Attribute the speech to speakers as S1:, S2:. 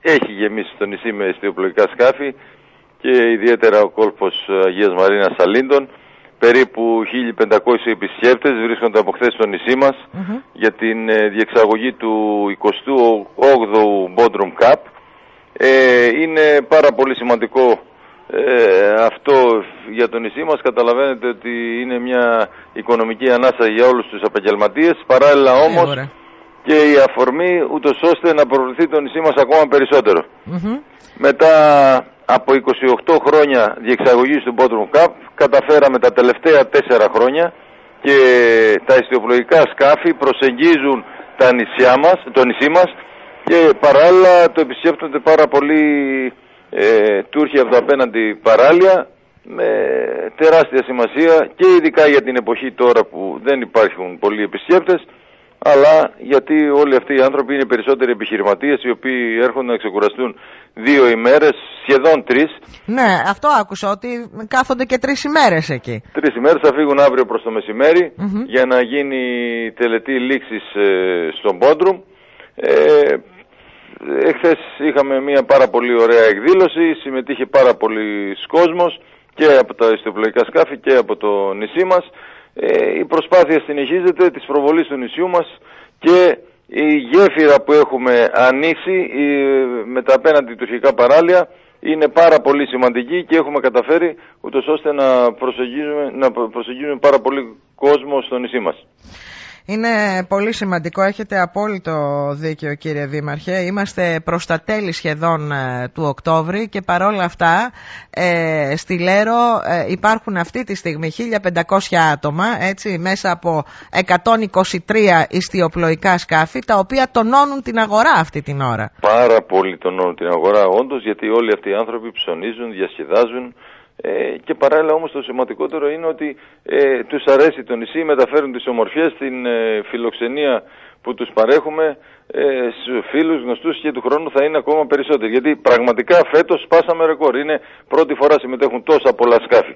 S1: έχει γεμίσει το νησί με ιστιοπλοϊκά σκάφη και ιδιαίτερα ο κόλπος Αγίας Μαρίνας Σαλίντων. Περίπου 1.500 επισκέπτες βρίσκονται από χθες στο νησί μας για την ε, διεξαγωγή του 28ου Bodrum Cup. Ε, είναι πάρα πολύ σημαντικό ε, αυτό για το νησί μας. Καταλαβαίνετε ότι είναι μια οικονομική ανάσα για όλους τους επαγγελματίες. Παράλληλα όμως και η αφορμή ούτως ώστε να προβληθεί το νησί μας ακόμα Μετά από 28 χρόνια διεξαγωγής του Bottom Cup καταφέραμε τα τελευταία 4 χρόνια και τα ιστιοπλοϊκά σκάφη προσεγγίζουν τα νησιά μας, το νησί μας και παράλληλα το επισκέπτονται πάρα πολλοί ε, Τούρκοι από τα απέναντι παράλια με τεράστια σημασία και ειδικά για την εποχή τώρα που δεν υπάρχουν πολλοί επισκέπτες αλλά γιατί όλοι αυτοί οι άνθρωποι είναι περισσότεροι επιχειρηματίες οι οποίοι έρχονται να ξεκουραστούν δύο ημέρες, σχεδόν τρεις.
S2: Ναι, αυτό άκουσα ότι κάθονται και τρεις ημέρες εκεί.
S1: Τρεις ημέρες θα φύγουν αύριο προς το μεσημερι για να γίνει τελετή λήξης ε, στον Πόντρουμ. Ε, Εχθές είχαμε μια πάρα πολύ ωραία εκδήλωση, συμμετείχε πάρα πολλοί κόσμος και από τα ιστοπλοϊκά σκάφη και από το νησί μας. Ε, η προσπάθεια συνεχίζεται της προβολής του νησιού μας και η γέφυρα που έχουμε ανοίξει με τα απέναντι τουρκικά παράλια είναι πάρα πολύ σημαντική και έχουμε καταφέρει ούτως ώστε να προσεγγίζουμε, να προσεγγίζουμε πάρα πολύ κόσμο στο νησί μας.
S2: Είναι πολύ σημαντικό, έχετε απόλυτο δίκιο κύριε Δήμαρχε. Είμαστε προς τα τέλη σχεδόν ε, του Οκτώβρη και παρόλα αυτά ε, στη Λέρο ε, υπάρχουν αυτή τη στιγμή 1500 άτομα έτσι, μέσα από 123 ιστιοπλοϊκά σκάφη τα οποία τονώνουν την αγορά αυτή την ώρα.
S1: Πάρα πολύ τονώνουν την αγορά όντως γιατί όλοι αυτοί οι άνθρωποι ψωνίζουν, διασκεδάζουν ε, και παράλληλα όμως το σημαντικότερο είναι ότι ε, τους αρέσει το νησί, μεταφέρουν τις ομορφιές, την ε, φιλοξενία που τους παρέχουμε ε, στους φίλους γνωστούς και του χρόνου θα είναι ακόμα περισσότεροι. Γιατί πραγματικά φέτος σπάσαμε ρεκόρ. Είναι πρώτη φορά συμμετέχουν τόσα πολλά σκάφη.